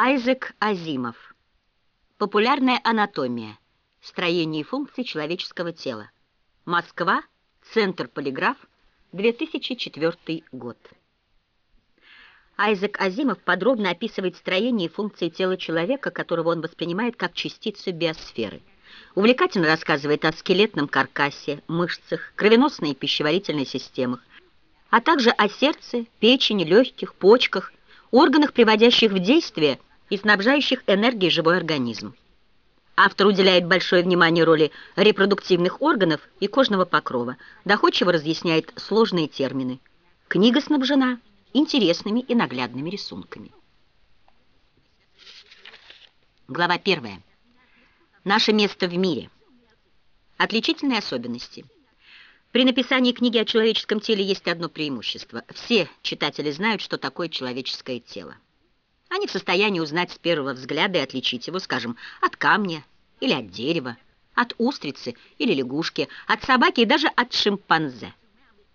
Айзек Азимов. Популярная анатомия. Строение и функции человеческого тела. Москва. Центр Полиграф. 2004 год. Айзек Азимов подробно описывает строение и функции тела человека, которого он воспринимает как частицу биосферы. Увлекательно рассказывает о скелетном каркасе, мышцах, кровеносной и пищеварительной системах, а также о сердце, печени, легких, почках, органах, приводящих в действие и снабжающих энергией живой организм. Автор уделяет большое внимание роли репродуктивных органов и кожного покрова, доходчиво разъясняет сложные термины. Книга снабжена интересными и наглядными рисунками. Глава 1. Наше место в мире. Отличительные особенности. При написании книги о человеческом теле есть одно преимущество. Все читатели знают, что такое человеческое тело. Они в состоянии узнать с первого взгляда и отличить его, скажем, от камня или от дерева, от устрицы или лягушки, от собаки и даже от шимпанзе.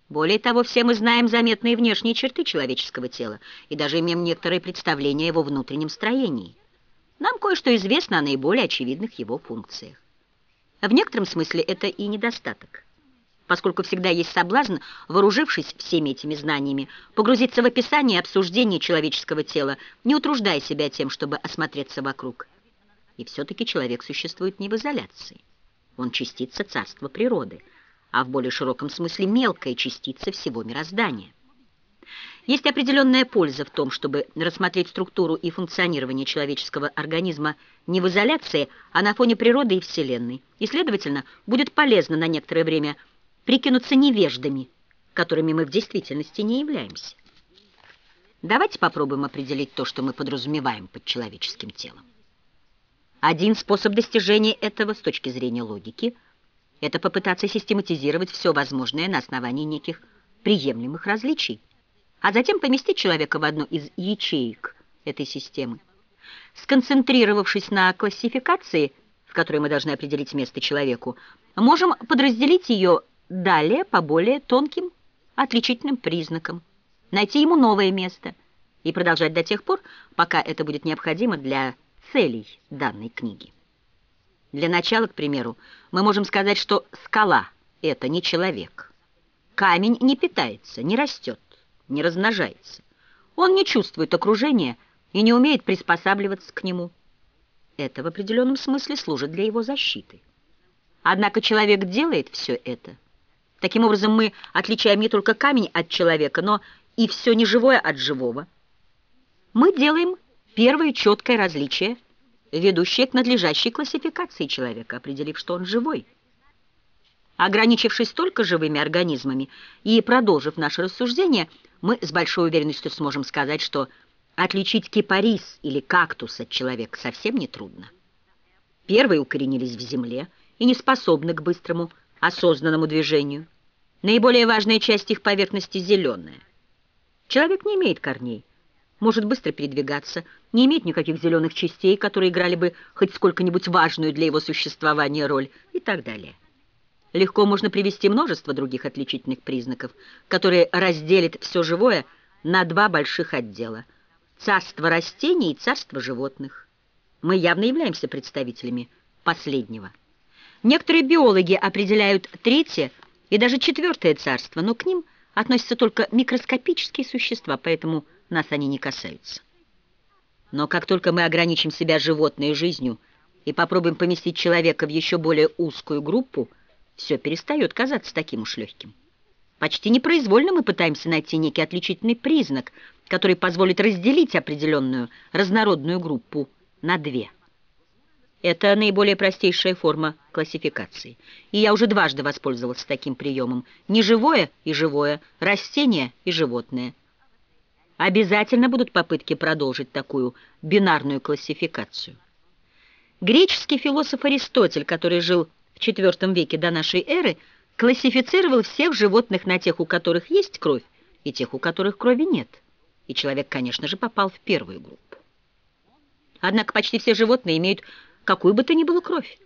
Более того, все мы знаем заметные внешние черты человеческого тела и даже имеем некоторое представление о его внутреннем строении. Нам кое-что известно о наиболее очевидных его функциях. В некотором смысле это и недостаток, поскольку всегда есть соблазн, вооружившись всеми этими знаниями, погрузиться в описание и обсуждение человеческого тела, не утруждая себя тем, чтобы осмотреться вокруг. И все-таки человек существует не в изоляции. Он частица царства природы – а в более широком смысле мелкая частица всего мироздания. Есть определенная польза в том, чтобы рассмотреть структуру и функционирование человеческого организма не в изоляции, а на фоне природы и Вселенной. И, следовательно, будет полезно на некоторое время прикинуться невеждами, которыми мы в действительности не являемся. Давайте попробуем определить то, что мы подразумеваем под человеческим телом. Один способ достижения этого с точки зрения логики – это попытаться систематизировать все возможное на основании неких приемлемых различий, а затем поместить человека в одну из ячеек этой системы. Сконцентрировавшись на классификации, в которой мы должны определить место человеку, можем подразделить ее далее по более тонким отличительным признакам, найти ему новое место и продолжать до тех пор, пока это будет необходимо для целей данной книги. Для начала, к примеру, мы можем сказать, что скала — это не человек. Камень не питается, не растет, не размножается. Он не чувствует окружения и не умеет приспосабливаться к нему. Это в определенном смысле служит для его защиты. Однако человек делает все это. Таким образом, мы отличаем не только камень от человека, но и все неживое от живого. Мы делаем первое четкое различие ведущее к надлежащей классификации человека, определив, что он живой. Ограничившись только живыми организмами и продолжив наше рассуждение, мы с большой уверенностью сможем сказать, что отличить кипарис или кактус от человека совсем не трудно. Первые укоренились в земле и не способны к быстрому, осознанному движению. Наиболее важная часть их поверхности зеленая. Человек не имеет корней, может быстро передвигаться, не имеет никаких зеленых частей, которые играли бы хоть сколько-нибудь важную для его существования роль и так далее. Легко можно привести множество других отличительных признаков, которые разделят все живое на два больших отдела – царство растений и царство животных. Мы явно являемся представителями последнего. Некоторые биологи определяют третье и даже четвертое царство, но к ним относятся только микроскопические существа, поэтому – нас они не касаются. Но как только мы ограничим себя животной жизнью и попробуем поместить человека в еще более узкую группу, все перестает казаться таким уж легким. Почти непроизвольно мы пытаемся найти некий отличительный признак, который позволит разделить определенную разнородную группу на две. Это наиболее простейшая форма классификации. И я уже дважды воспользовался таким приемом. Неживое и живое, растение и животное – Обязательно будут попытки продолжить такую бинарную классификацию. Греческий философ Аристотель, который жил в IV веке до нашей эры, классифицировал всех животных на тех, у которых есть кровь, и тех, у которых крови нет. И человек, конечно же, попал в первую группу. Однако почти все животные имеют какую бы то ни было кровь.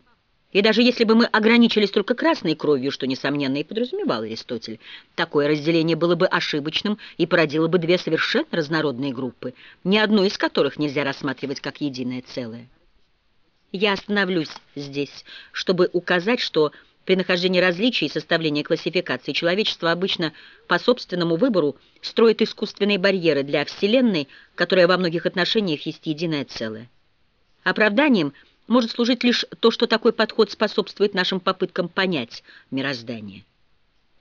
И даже если бы мы ограничились только красной кровью, что, несомненно, и подразумевал Аристотель, такое разделение было бы ошибочным и породило бы две совершенно разнородные группы, ни одну из которых нельзя рассматривать как единое целое. Я остановлюсь здесь, чтобы указать, что при нахождении различий и составлении классификации человечество обычно по собственному выбору строит искусственные барьеры для Вселенной, которая во многих отношениях есть единое целое. Оправданием – может служить лишь то, что такой подход способствует нашим попыткам понять мироздание.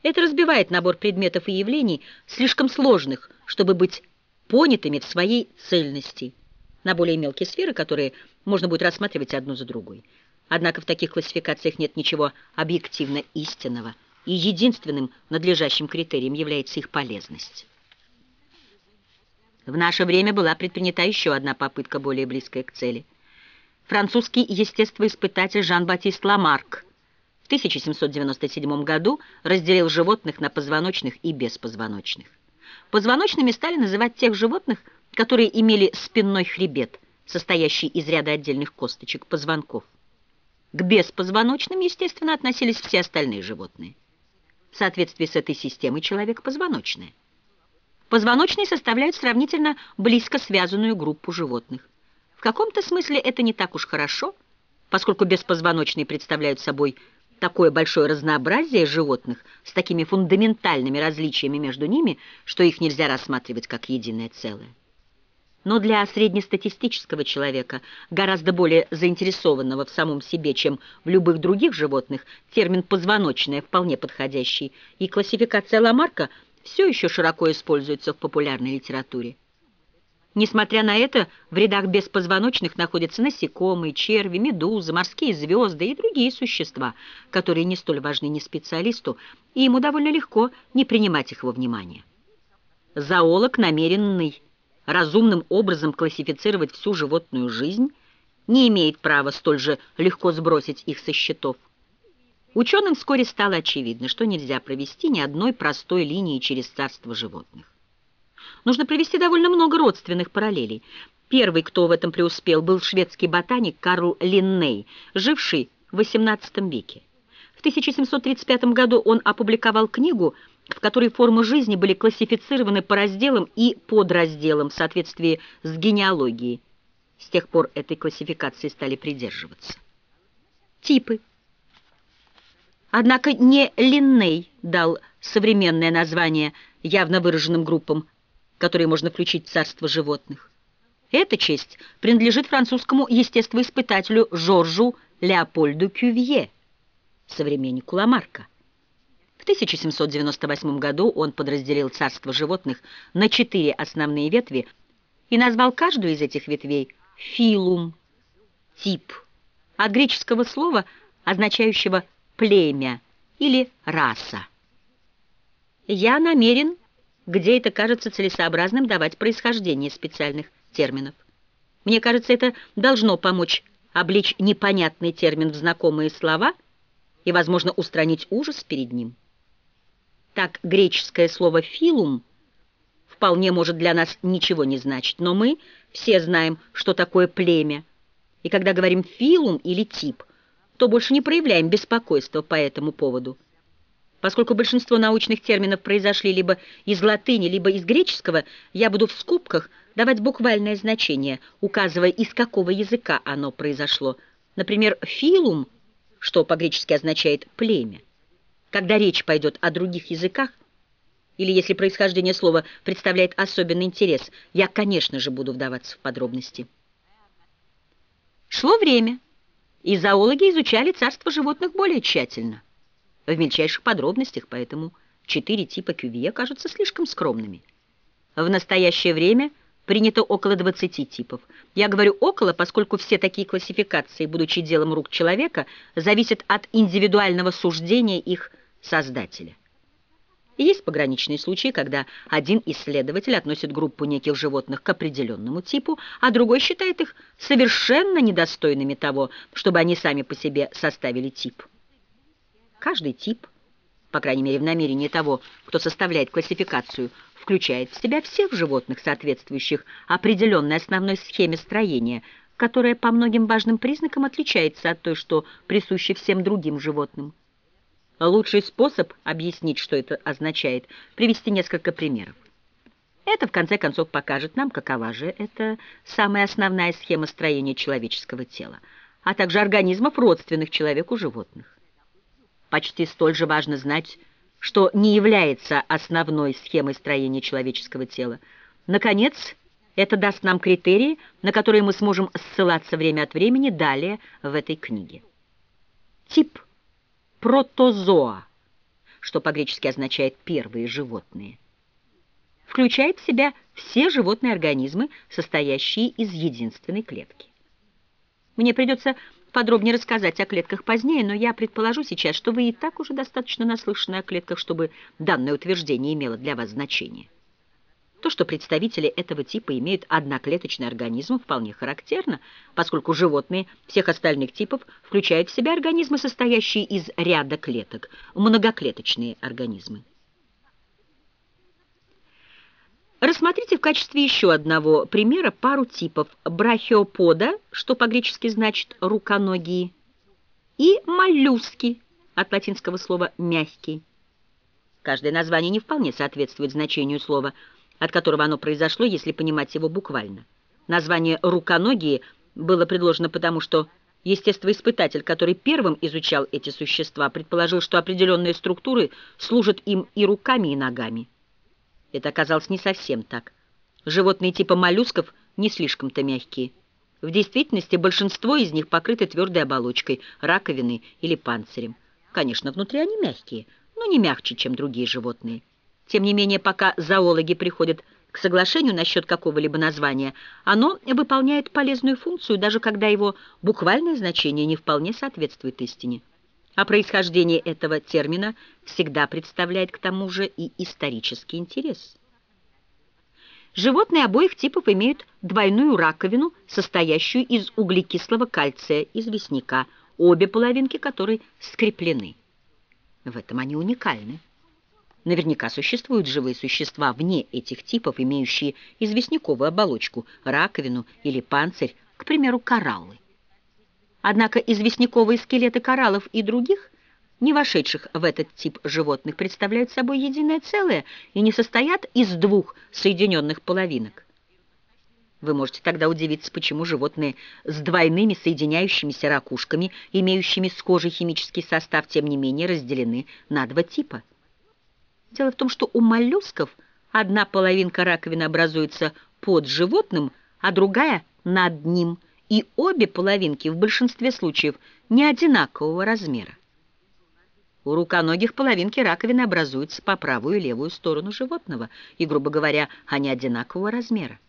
Это разбивает набор предметов и явлений, слишком сложных, чтобы быть понятыми в своей цельности, на более мелкие сферы, которые можно будет рассматривать одну за другой. Однако в таких классификациях нет ничего объективно истинного, и единственным надлежащим критерием является их полезность. В наше время была предпринята еще одна попытка, более близкая к цели – французский естествоиспытатель Жан-Батист Ламарк в 1797 году разделил животных на позвоночных и беспозвоночных. Позвоночными стали называть тех животных, которые имели спинной хребет, состоящий из ряда отдельных косточек, позвонков. К беспозвоночным, естественно, относились все остальные животные. В соответствии с этой системой человек позвоночное. Позвоночные составляют сравнительно близко связанную группу животных. В каком-то смысле это не так уж хорошо, поскольку беспозвоночные представляют собой такое большое разнообразие животных с такими фундаментальными различиями между ними, что их нельзя рассматривать как единое целое. Но для среднестатистического человека, гораздо более заинтересованного в самом себе, чем в любых других животных, термин «позвоночное» вполне подходящий, и классификация Ламарка все еще широко используется в популярной литературе. Несмотря на это, в рядах беспозвоночных находятся насекомые, черви, медузы, морские звезды и другие существа, которые не столь важны ни специалисту, и ему довольно легко не принимать их во внимание. Зоолог, намеренный разумным образом классифицировать всю животную жизнь, не имеет права столь же легко сбросить их со счетов. Ученым вскоре стало очевидно, что нельзя провести ни одной простой линии через царство животных нужно провести довольно много родственных параллелей. Первый, кто в этом преуспел, был шведский ботаник Карл Линней, живший в XVIII веке. В 1735 году он опубликовал книгу, в которой формы жизни были классифицированы по разделам и подразделам в соответствии с генеалогией. С тех пор этой классификации стали придерживаться. Типы. Однако не Линней дал современное название явно выраженным группам которые можно включить в царство животных. Эта честь принадлежит французскому естествоиспытателю Жоржу Леопольду Кювье, современнику Ламарка. В 1798 году он подразделил царство животных на четыре основные ветви и назвал каждую из этих ветвей филум, тип, от греческого слова, означающего племя или раса. Я намерен где это кажется целесообразным давать происхождение специальных терминов. Мне кажется, это должно помочь обличь непонятный термин в знакомые слова и, возможно, устранить ужас перед ним. Так, греческое слово «филум» вполне может для нас ничего не значить, но мы все знаем, что такое племя, и когда говорим «филум» или «тип», то больше не проявляем беспокойства по этому поводу. Поскольку большинство научных терминов произошли либо из латыни, либо из греческого, я буду в скобках давать буквальное значение, указывая, из какого языка оно произошло. Например, «филум», что по-гречески означает «племя». Когда речь пойдет о других языках, или если происхождение слова представляет особенный интерес, я, конечно же, буду вдаваться в подробности. Шло время, и зоологи изучали царство животных более тщательно в мельчайших подробностях, поэтому четыре типа кювье кажутся слишком скромными. В настоящее время принято около 20 типов. Я говорю «около», поскольку все такие классификации, будучи делом рук человека, зависят от индивидуального суждения их создателя. Есть пограничные случаи, когда один исследователь относит группу неких животных к определенному типу, а другой считает их совершенно недостойными того, чтобы они сами по себе составили тип. Каждый тип, по крайней мере в намерении того, кто составляет классификацию, включает в себя всех животных, соответствующих определенной основной схеме строения, которая по многим важным признакам отличается от той, что присуща всем другим животным. Лучший способ объяснить, что это означает, привести несколько примеров. Это, в конце концов, покажет нам, какова же это самая основная схема строения человеческого тела, а также организмов, родственных человеку животных. Почти столь же важно знать, что не является основной схемой строения человеческого тела. Наконец, это даст нам критерии, на которые мы сможем ссылаться время от времени далее в этой книге. Тип протозоа, что по-гречески означает «первые животные», включает в себя все животные организмы, состоящие из единственной клетки. Мне придется подробнее рассказать о клетках позднее, но я предположу сейчас, что вы и так уже достаточно наслышаны о клетках, чтобы данное утверждение имело для вас значение. То, что представители этого типа имеют одноклеточный организм, вполне характерно, поскольку животные всех остальных типов включают в себя организмы, состоящие из ряда клеток, многоклеточные организмы. Рассмотрите в качестве еще одного примера пару типов брахиопода, что по-гречески значит «руконогие», и моллюски, от латинского слова «мягкий». Каждое название не вполне соответствует значению слова, от которого оно произошло, если понимать его буквально. Название «руконогие» было предложено потому, что естествоиспытатель, который первым изучал эти существа, предположил, что определенные структуры служат им и руками, и ногами. Это оказалось не совсем так. Животные типа моллюсков не слишком-то мягкие. В действительности большинство из них покрыты твердой оболочкой, раковиной или панцирем. Конечно, внутри они мягкие, но не мягче, чем другие животные. Тем не менее, пока зоологи приходят к соглашению насчет какого-либо названия, оно выполняет полезную функцию, даже когда его буквальное значение не вполне соответствует истине а происхождение этого термина всегда представляет к тому же и исторический интерес. Животные обоих типов имеют двойную раковину, состоящую из углекислого кальция известняка, обе половинки которой скреплены. В этом они уникальны. Наверняка существуют живые существа вне этих типов, имеющие известняковую оболочку, раковину или панцирь, к примеру, кораллы. Однако известняковые скелеты кораллов и других, не вошедших в этот тип животных, представляют собой единое целое и не состоят из двух соединенных половинок. Вы можете тогда удивиться, почему животные с двойными соединяющимися ракушками, имеющими схожий химический состав, тем не менее разделены на два типа. Дело в том, что у моллюсков одна половинка раковины образуется под животным, а другая над ним – и обе половинки в большинстве случаев не одинакового размера. У руконогих половинки раковины образуются по правую и левую сторону животного, и, грубо говоря, они одинакового размера.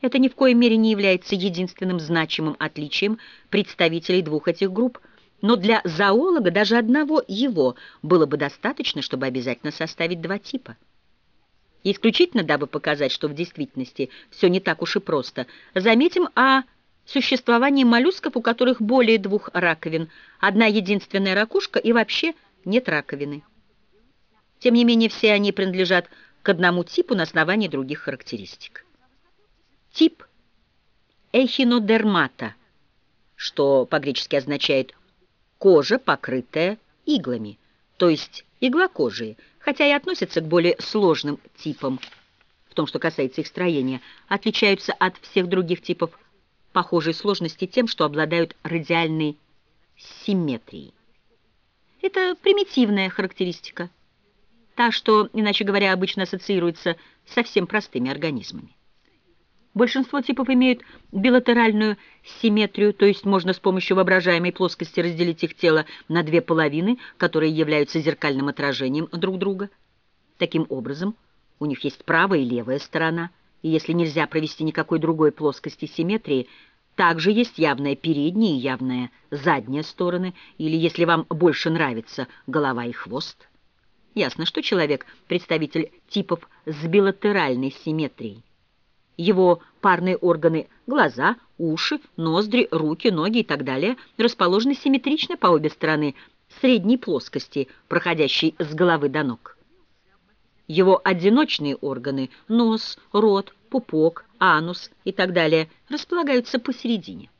Это ни в коей мере не является единственным значимым отличием представителей двух этих групп, но для зоолога даже одного его было бы достаточно, чтобы обязательно составить два типа. Исключительно, дабы показать, что в действительности все не так уж и просто, заметим о существование моллюсков, у которых более двух раковин, одна единственная ракушка и вообще нет раковины. Тем не менее, все они принадлежат к одному типу на основании других характеристик. Тип эхинодермата, что по-гречески означает «кожа, покрытая иглами», то есть иглокожие, хотя и относятся к более сложным типам, в том, что касается их строения, отличаются от всех других типов похожей сложности тем, что обладают радиальной симметрией. Это примитивная характеристика, та, что, иначе говоря, обычно ассоциируется с совсем простыми организмами. Большинство типов имеют билатеральную симметрию, то есть можно с помощью воображаемой плоскости разделить их тело на две половины, которые являются зеркальным отражением друг друга. Таким образом, у них есть правая и левая сторона – и если нельзя провести никакой другой плоскости симметрии, также есть явная передняя и явная задняя стороны, или, если вам больше нравится, голова и хвост. Ясно, что человек – представитель типов с билатеральной симметрией. Его парные органы – глаза, уши, ноздри, руки, ноги и так далее – расположены симметрично по обе стороны средней плоскости, проходящей с головы до ног. Его одиночные органы – нос, рот, пупок, анус и так далее располагаются посередине.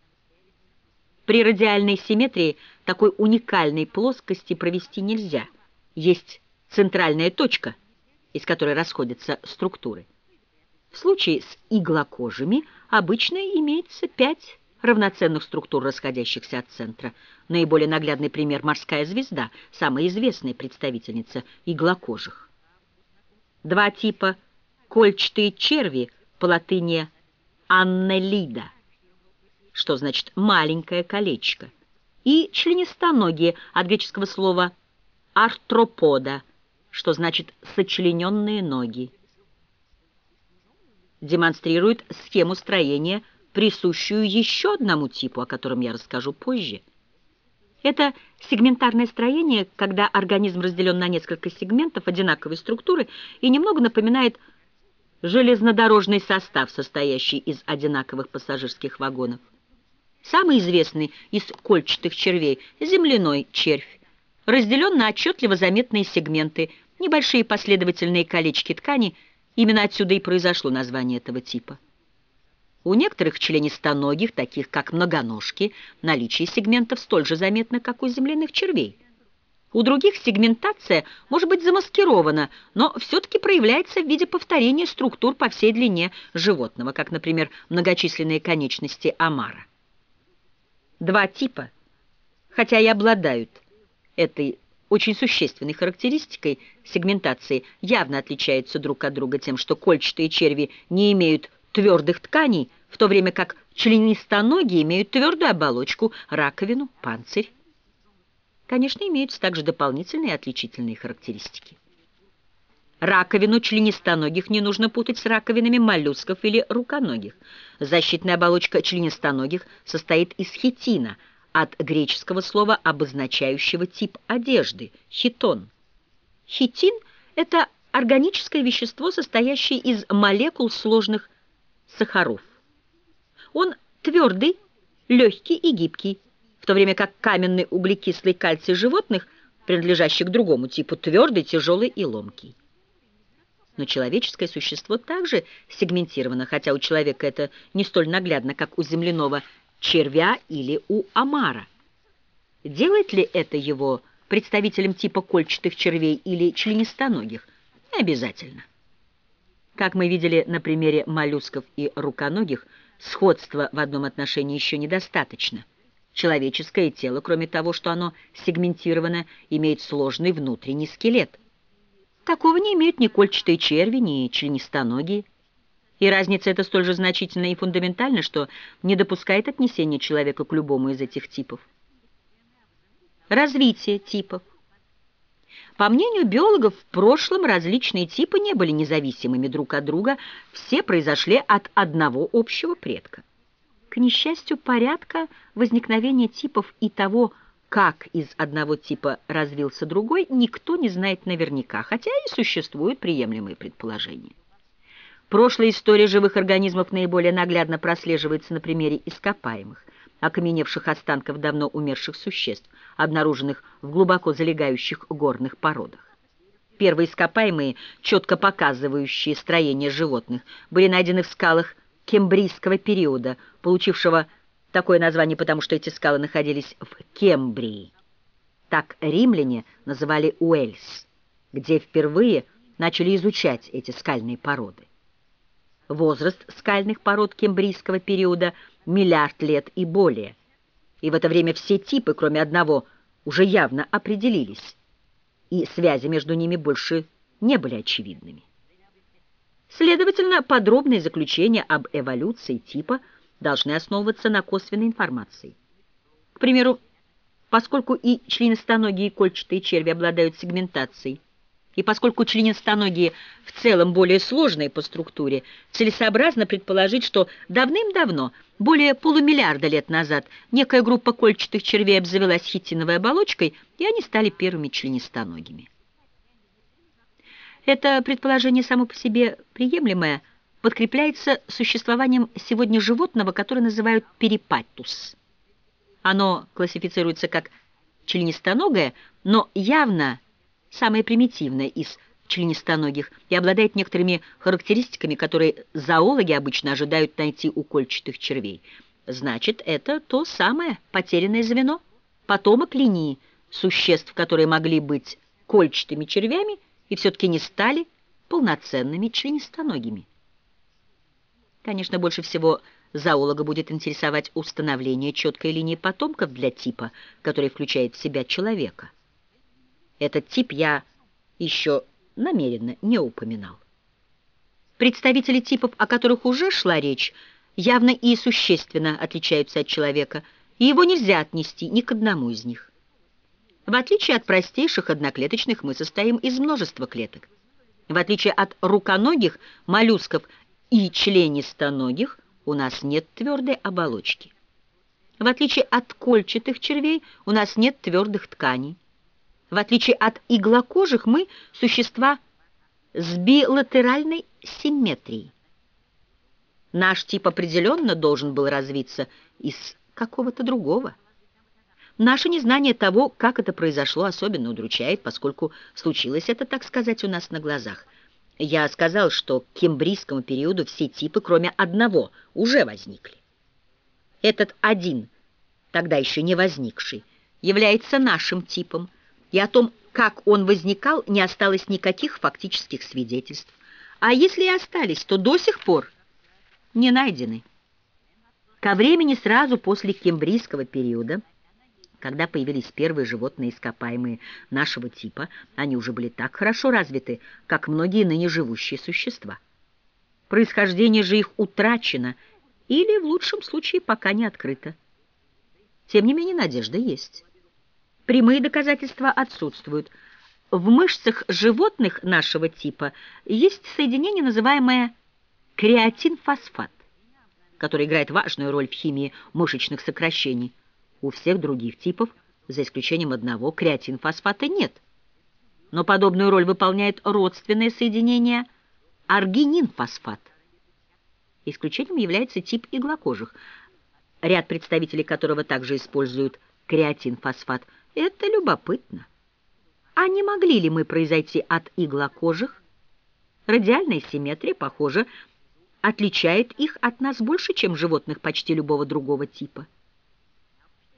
При радиальной симметрии такой уникальной плоскости провести нельзя. Есть центральная точка, из которой расходятся структуры. В случае с иглокожими обычно имеется пять равноценных структур, расходящихся от центра. Наиболее наглядный пример – морская звезда, самая известная представительница иглокожих. Два типа кольчатые черви по латыни «аннелида», что значит «маленькое колечко», и членистоногие от греческого слова «артропода», что значит «сочлененные ноги». Демонстрирует схему строения присущую еще одному типу, о котором я расскажу позже. Это сегментарное строение, когда организм разделен на несколько сегментов одинаковой структуры и немного напоминает железнодорожный состав, состоящий из одинаковых пассажирских вагонов. Самый известный из кольчатых червей – земляной червь, разделен на отчетливо заметные сегменты, небольшие последовательные колечки ткани, именно отсюда и произошло название этого типа. У некоторых членистоногих, таких как многоножки, наличие сегментов столь же заметно, как у земляных червей. У других сегментация может быть замаскирована, но все-таки проявляется в виде повторения структур по всей длине животного, как, например, многочисленные конечности омара. Два типа, хотя и обладают этой очень существенной характеристикой сегментации, явно отличаются друг от друга тем, что кольчатые черви не имеют твердых тканей, в то время как членистоногие имеют твердую оболочку, раковину, панцирь. Конечно, имеются также дополнительные отличительные характеристики. Раковину членистоногих не нужно путать с раковинами моллюсков или руконогих. Защитная оболочка членистоногих состоит из хитина, от греческого слова, обозначающего тип одежды – хитон. Хитин – это органическое вещество, состоящее из молекул сложных сахаров. Он твердый, легкий и гибкий, в то время как каменный углекислый кальций животных, принадлежащий к другому типу, твердый, тяжелый и ломкий. Но человеческое существо также сегментировано, хотя у человека это не столь наглядно, как у земляного червя или у омара. Делает ли это его представителем типа кольчатых червей или членистоногих? Не обязательно. Как мы видели на примере моллюсков и руконогих, сходства в одном отношении еще недостаточно. Человеческое тело, кроме того, что оно сегментировано, имеет сложный внутренний скелет. Такого не имеют ни кольчатые черви, ни членистоногие. И разница эта столь же значительна и фундаментальна, что не допускает отнесения человека к любому из этих типов. Развитие типов. По мнению биологов, в прошлом различные типы не были независимыми друг от друга, все произошли от одного общего предка. К несчастью, порядка возникновения типов и того, как из одного типа развился другой, никто не знает наверняка, хотя и существуют приемлемые предположения. Прошлая история живых организмов наиболее наглядно прослеживается на примере ископаемых окаменевших останков давно умерших существ, обнаруженных в глубоко залегающих горных породах. Первые ископаемые, четко показывающие строение животных, были найдены в скалах кембрийского периода, получившего такое название, потому что эти скалы находились в Кембрии. Так римляне называли Уэльс, где впервые начали изучать эти скальные породы. Возраст скальных пород кембрийского периода – миллиард лет и более. И в это время все типы, кроме одного, уже явно определились, и связи между ними больше не были очевидными. Следовательно, подробные заключения об эволюции типа должны основываться на косвенной информации. К примеру, поскольку и членистоногие и кольчатые черви обладают сегментацией, и поскольку членистоногие в целом более сложные по структуре, целесообразно предположить, что давным-давно, более полумиллиарда лет назад, некая группа кольчатых червей обзавелась хитиновой оболочкой, и они стали первыми членистоногими. Это предположение само по себе приемлемое подкрепляется существованием сегодня животного, которое называют перипатус. Оно классифицируется как членистоногое, но явно самое примитивное из членистоногих и обладает некоторыми характеристиками, которые зоологи обычно ожидают найти у кольчатых червей. Значит, это то самое потерянное звено, потомок линии существ, которые могли быть кольчатыми червями и все-таки не стали полноценными членистоногими. Конечно, больше всего зоолога будет интересовать установление четкой линии потомков для типа, который включает в себя человека. Этот тип я еще намеренно не упоминал. Представители типов, о которых уже шла речь, явно и существенно отличаются от человека, и его нельзя отнести ни к одному из них. В отличие от простейших одноклеточных, мы состоим из множества клеток. В отличие от руконогих, моллюсков и членистоногих, у нас нет твердой оболочки. В отличие от кольчатых червей, у нас нет твердых тканей. В отличие от иглокожих, мы – существа с билатеральной симметрией. Наш тип определенно должен был развиться из какого-то другого. Наше незнание того, как это произошло, особенно удручает, поскольку случилось это, так сказать, у нас на глазах. Я сказал, что к кембрийскому периоду все типы, кроме одного, уже возникли. Этот один, тогда еще не возникший, является нашим типом – и о том, как он возникал, не осталось никаких фактических свидетельств. А если и остались, то до сих пор не найдены. Ко времени сразу после кембрийского периода, когда появились первые животные ископаемые нашего типа, они уже были так хорошо развиты, как многие ныне живущие существа. Происхождение же их утрачено или, в лучшем случае, пока не открыто. Тем не менее, надежда есть. Прямые доказательства отсутствуют. В мышцах животных нашего типа есть соединение, называемое креатинфосфат, который играет важную роль в химии мышечных сокращений. У всех других типов, за исключением одного, креатинфосфата нет. Но подобную роль выполняет родственное соединение аргининфосфат. Исключением является тип иглокожих, ряд представителей которого также используют креатинфосфат – это любопытно. А не могли ли мы произойти от иглокожих? Радиальная симметрия, похоже, отличает их от нас больше, чем животных почти любого другого типа.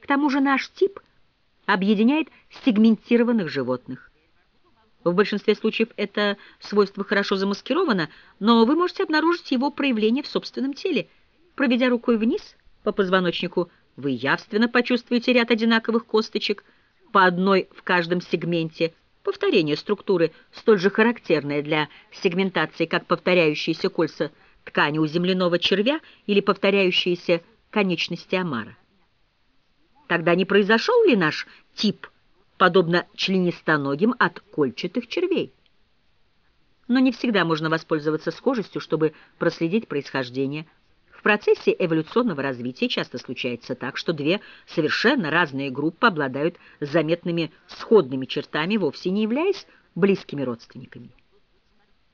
К тому же наш тип объединяет сегментированных животных. В большинстве случаев это свойство хорошо замаскировано, но вы можете обнаружить его проявление в собственном теле. Проведя рукой вниз по позвоночнику, вы явственно почувствуете ряд одинаковых косточек – по одной в каждом сегменте, повторение структуры, столь же характерное для сегментации, как повторяющиеся кольца ткани у земляного червя или повторяющиеся конечности омара. Тогда не произошел ли наш тип, подобно членистоногим, от кольчатых червей? Но не всегда можно воспользоваться схожестью, чтобы проследить происхождение процессе эволюционного развития часто случается так, что две совершенно разные группы обладают заметными сходными чертами, вовсе не являясь близкими родственниками.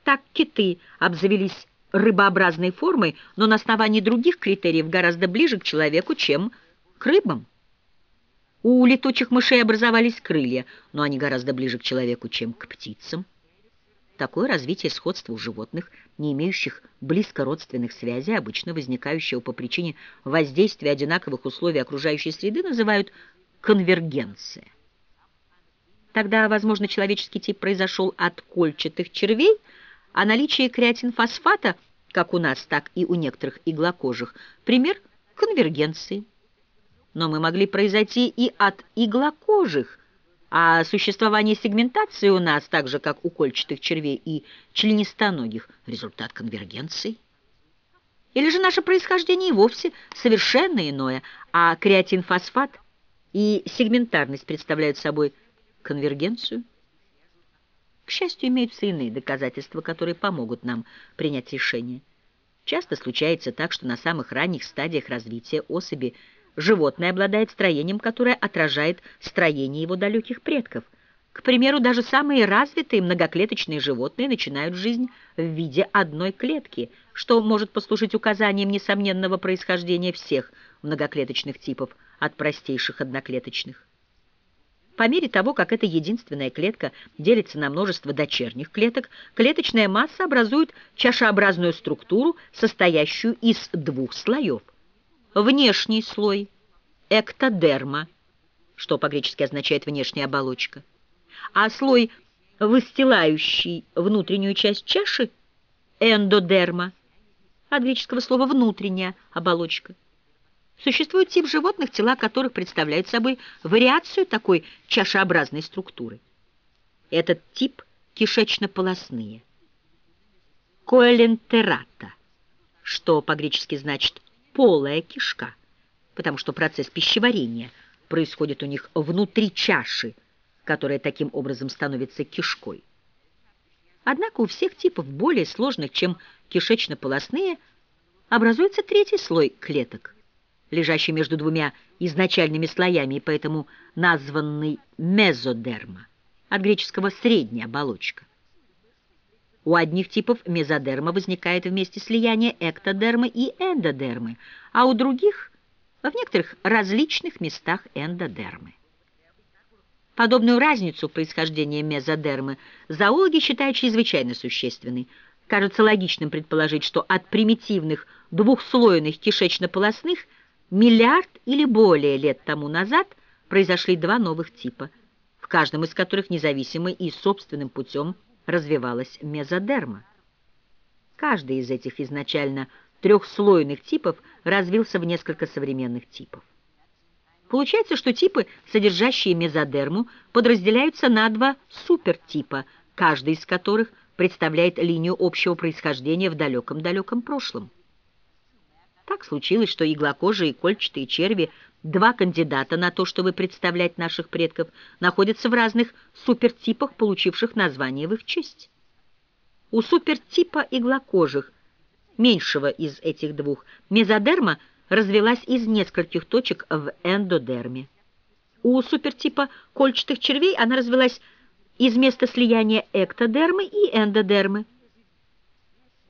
Так киты обзавелись рыбообразной формой, но на основании других критериев гораздо ближе к человеку, чем к рыбам. У летучих мышей образовались крылья, но они гораздо ближе к человеку, чем к птицам. Такое развитие сходства у животных, не имеющих близко родственных связей, обычно возникающего по причине воздействия одинаковых условий окружающей среды, называют конвергенция. Тогда, возможно, человеческий тип произошел от кольчатых червей, а наличие креатинфосфата, как у нас, так и у некоторых иглокожих, пример конвергенции. Но мы могли произойти и от иглокожих, а существование сегментации у нас, так же как у кольчатых червей и членистоногих, результат конвергенции. Или же наше происхождение и вовсе совершенно иное, а креатинфосфат и сегментарность представляют собой конвергенцию? К счастью, имеются иные доказательства, которые помогут нам принять решение. Часто случается так, что на самых ранних стадиях развития особи животное обладает строением, которое отражает строение его далеких предков. К примеру, даже самые развитые многоклеточные животные начинают жизнь в виде одной клетки, что может послужить указанием несомненного происхождения всех многоклеточных типов от простейших одноклеточных. По мере того, как эта единственная клетка делится на множество дочерних клеток, клеточная масса образует чашеобразную структуру, состоящую из двух слоев. Внешний слой – эктодерма, что по-гречески означает «внешняя оболочка», а слой, выстилающий внутреннюю часть чаши – эндодерма, от греческого слова «внутренняя оболочка». Существует тип животных, тела которых представляют собой вариацию такой чашеобразной структуры. Этот тип кишечно-полосные. Коэлентерата, что по-гречески значит «полая кишка», потому что процесс пищеварения происходит у них внутри чаши, которая таким образом становится кишкой. Однако у всех типов более сложных, чем кишечно-полосные, образуется третий слой клеток – лежащий между двумя изначальными слоями и поэтому названный мезодерма, от греческого «средняя оболочка». У одних типов мезодерма возникает вместе слияния эктодермы и эндодермы, а у других – в некоторых различных местах эндодермы. Подобную разницу в происхождении мезодермы зоологи считают чрезвычайно существенной. Кажется логичным предположить, что от примитивных двухслойных кишечно-полосных – Миллиард или более лет тому назад произошли два новых типа, в каждом из которых независимо и собственным путем развивалась мезодерма. Каждый из этих изначально трехслойных типов развился в несколько современных типов. Получается, что типы, содержащие мезодерму, подразделяются на два супертипа, каждый из которых представляет линию общего происхождения в далеком-далеком прошлом. Так случилось, что иглокожие и кольчатые черви, два кандидата на то, чтобы представлять наших предков, находятся в разных супертипах, получивших название в их честь. У супертипа иглокожих, меньшего из этих двух, мезодерма развелась из нескольких точек в эндодерме. У супертипа кольчатых червей она развелась из места слияния эктодермы и эндодермы.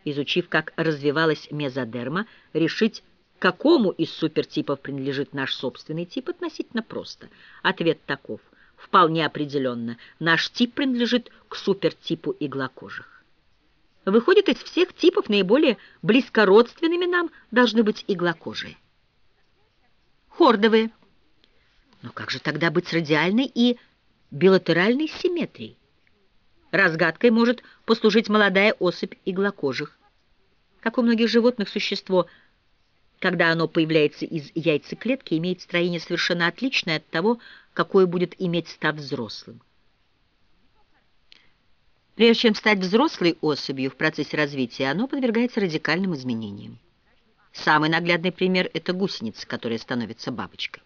Изучив, как развивалась мезодерма, решить, какому из супертипов принадлежит наш собственный тип, относительно просто. Ответ таков. Вполне определенно, наш тип принадлежит к супертипу иглокожих. Выходит, из всех типов наиболее близкородственными нам должны быть иглокожие. Хордовые. Но как же тогда быть с радиальной и билатеральной симметрией? Разгадкой может послужить молодая особь иглокожих. Как у многих животных, существо, когда оно появляется из яйцеклетки, имеет строение совершенно отличное от того, какое будет иметь, став взрослым. Прежде чем стать взрослой особью в процессе развития, оно подвергается радикальным изменениям. Самый наглядный пример – это гусеница, которая становится бабочкой.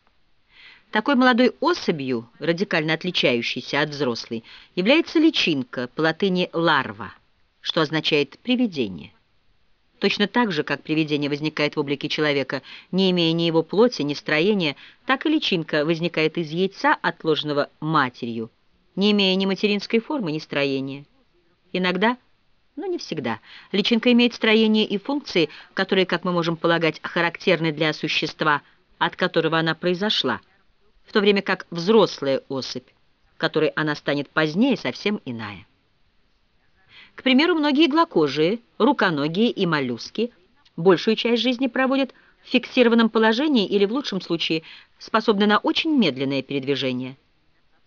Такой молодой особью, радикально отличающейся от взрослой, является личинка, по латыни «ларва», что означает «привидение». Точно так же, как привидение возникает в облике человека, не имея ни его плоти, ни строения, так и личинка возникает из яйца, отложенного матерью, не имея ни материнской формы, ни строения. Иногда, но не всегда, личинка имеет строение и функции, которые, как мы можем полагать, характерны для существа, от которого она произошла – в то время как взрослая особь, которой она станет позднее, совсем иная. К примеру, многие иглокожие, руконогие и моллюски большую часть жизни проводят в фиксированном положении или, в лучшем случае, способны на очень медленное передвижение.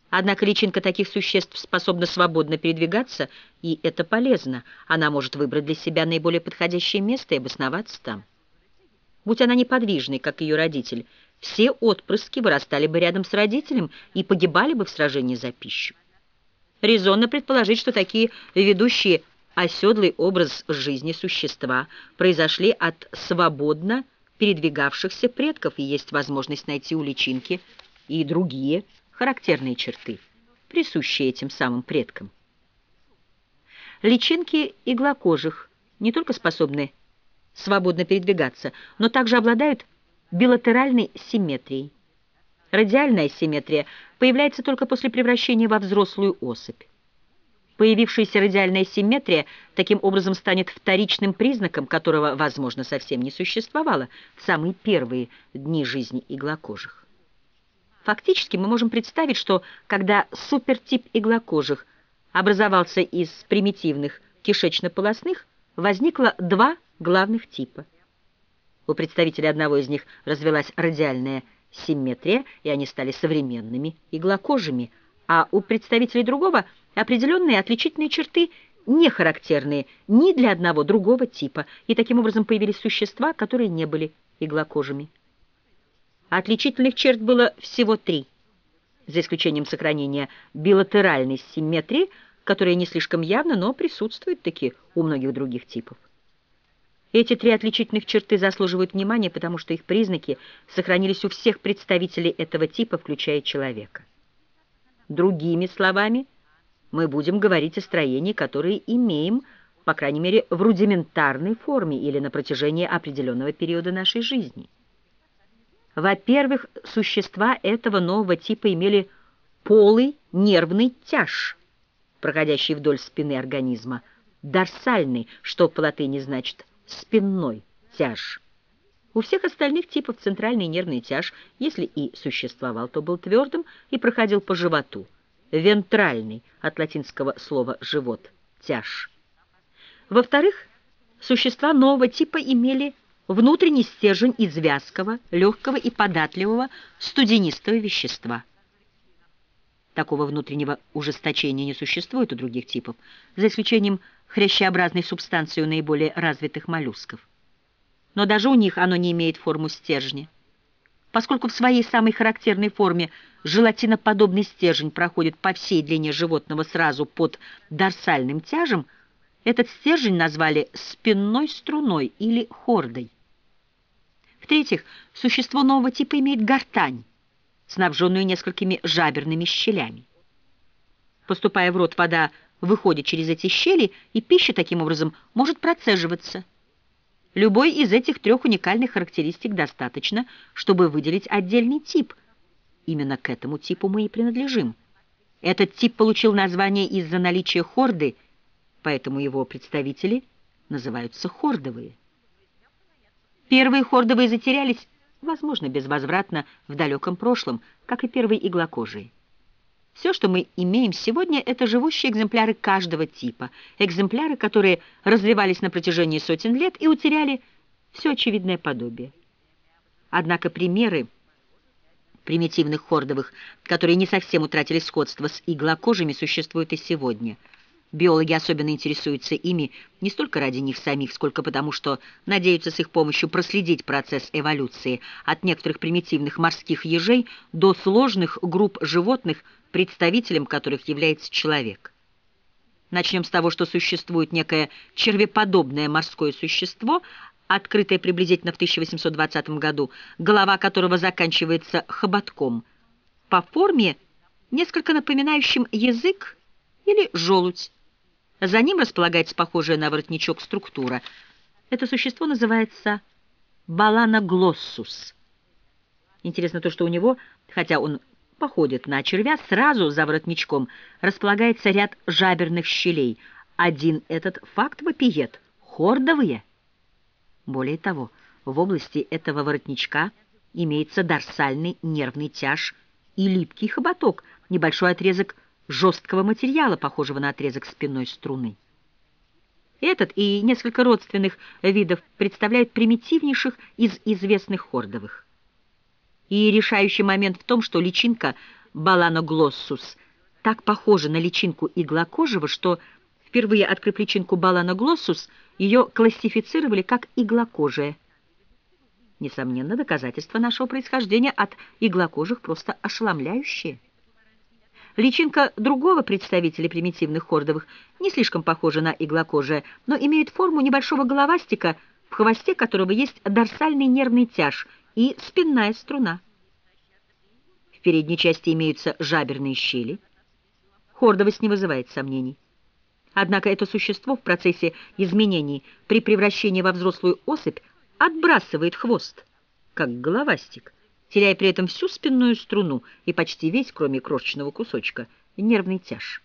Однако личинка таких существ способна свободно передвигаться, и это полезно. Она может выбрать для себя наиболее подходящее место и обосноваться там. Будь она неподвижной, как ее родитель, все отпрыски вырастали бы рядом с родителем и погибали бы в сражении за пищу. Резонно предположить, что такие ведущие оседлый образ жизни существа произошли от свободно передвигавшихся предков, и есть возможность найти у личинки и другие характерные черты, присущие этим самым предкам. Личинки иглокожих не только способны свободно передвигаться, но также обладают билатеральной симметрией. Радиальная симметрия появляется только после превращения во взрослую особь. Появившаяся радиальная симметрия таким образом станет вторичным признаком, которого, возможно, совсем не существовало в самые первые дни жизни иглокожих. Фактически мы можем представить, что когда супертип иглокожих образовался из примитивных кишечно-полосных, возникло два главных типа. У представителей одного из них развелась радиальная симметрия, и они стали современными иглокожими, а у представителей другого определенные отличительные черты не характерные ни для одного другого типа, и таким образом появились существа, которые не были иглокожими. Отличительных черт было всего три, за исключением сохранения билатеральной симметрии, которая не слишком явна, но присутствует таки у многих других типов. Эти три отличительных черты заслуживают внимания, потому что их признаки сохранились у всех представителей этого типа, включая человека. Другими словами, мы будем говорить о строении, которое имеем, по крайней мере, в рудиментарной форме или на протяжении определенного периода нашей жизни. Во-первых, существа этого нового типа имели полый нервный тяж, проходящий вдоль спины организма, дорсальный, что по латыни значит спинной тяж. У всех остальных типов центральный нервный тяж, если и существовал, то был твердым и проходил по животу. Вентральный, от латинского слова «живот», тяж. Во-вторых, существа нового типа имели внутренний стержень из вязкого, легкого и податливого студенистого вещества. Такого внутреннего ужесточения не существует у других типов, за исключением хрящеобразной субстанции у наиболее развитых моллюсков. Но даже у них оно не имеет форму стержня. Поскольку в своей самой характерной форме желатиноподобный стержень проходит по всей длине животного сразу под дорсальным тяжем, этот стержень назвали спинной струной или хордой. В-третьих, существо нового типа имеет гортань, снабженную несколькими жаберными щелями. Поступая в рот, вода выходит через эти щели, и пища таким образом может процеживаться. Любой из этих трех уникальных характеристик достаточно, чтобы выделить отдельный тип. Именно к этому типу мы и принадлежим. Этот тип получил название из-за наличия хорды, поэтому его представители называются хордовые. Первые хордовые затерялись, возможно, безвозвратно в далеком прошлом, как и первые иглокожие. Все, что мы имеем сегодня, это живущие экземпляры каждого типа, экземпляры, которые развивались на протяжении сотен лет и утеряли все очевидное подобие. Однако примеры примитивных хордовых, которые не совсем утратили сходство с иглокожими, существуют и сегодня – Биологи особенно интересуются ими не столько ради них самих, сколько потому, что надеются с их помощью проследить процесс эволюции от некоторых примитивных морских ежей до сложных групп животных, представителем которых является человек. Начнем с того, что существует некое червеподобное морское существо, открытое приблизительно в 1820 году, голова которого заканчивается хоботком, по форме несколько напоминающим язык или желудь, за ним располагается похожая на воротничок структура. Это существо называется баланоглоссус. Интересно то, что у него, хотя он походит на червя, сразу за воротничком располагается ряд жаберных щелей. Один этот факт вопиет — хордовые. Более того, в области этого воротничка имеется дорсальный нервный тяж и липкий хоботок, небольшой отрезок жесткого материала, похожего на отрезок спинной струны. Этот и несколько родственных видов представляют примитивнейших из известных хордовых. И решающий момент в том, что личинка баланоглоссус так похожа на личинку иглокожего, что впервые открыв личинку баланоглоссус, ее классифицировали как иглокожая. Несомненно, доказательства нашего происхождения от иглокожих просто ошеломляющие. Личинка другого представителя примитивных хордовых не слишком похожа на иглокожее, но имеет форму небольшого головастика, в хвосте которого есть дорсальный нервный тяж и спинная струна. В передней части имеются жаберные щели. Хордовость не вызывает сомнений. Однако это существо в процессе изменений при превращении во взрослую особь отбрасывает хвост, как головастик теряя при этом всю спинную струну и почти весь, кроме крошечного кусочка, нервный тяж.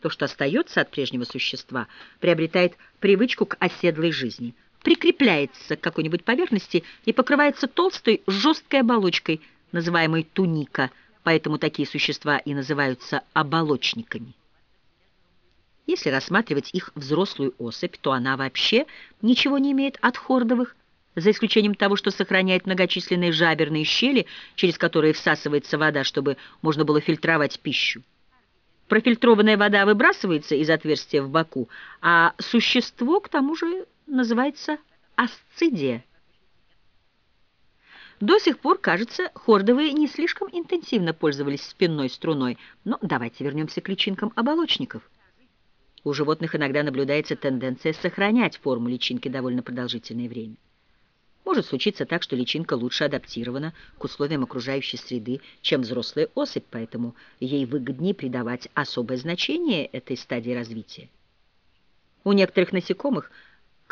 То, что остается от прежнего существа, приобретает привычку к оседлой жизни, прикрепляется к какой-нибудь поверхности и покрывается толстой жесткой оболочкой, называемой туника, поэтому такие существа и называются оболочниками. Если рассматривать их взрослую особь, то она вообще ничего не имеет от хордовых, за исключением того, что сохраняет многочисленные жаберные щели, через которые всасывается вода, чтобы можно было фильтровать пищу. Профильтрованная вода выбрасывается из отверстия в боку, а существо, к тому же, называется асцидия. До сих пор, кажется, хордовые не слишком интенсивно пользовались спинной струной, но давайте вернемся к личинкам оболочников. У животных иногда наблюдается тенденция сохранять форму личинки довольно продолжительное время. Может случиться так, что личинка лучше адаптирована к условиям окружающей среды, чем взрослая особь, поэтому ей выгоднее придавать особое значение этой стадии развития. У некоторых насекомых,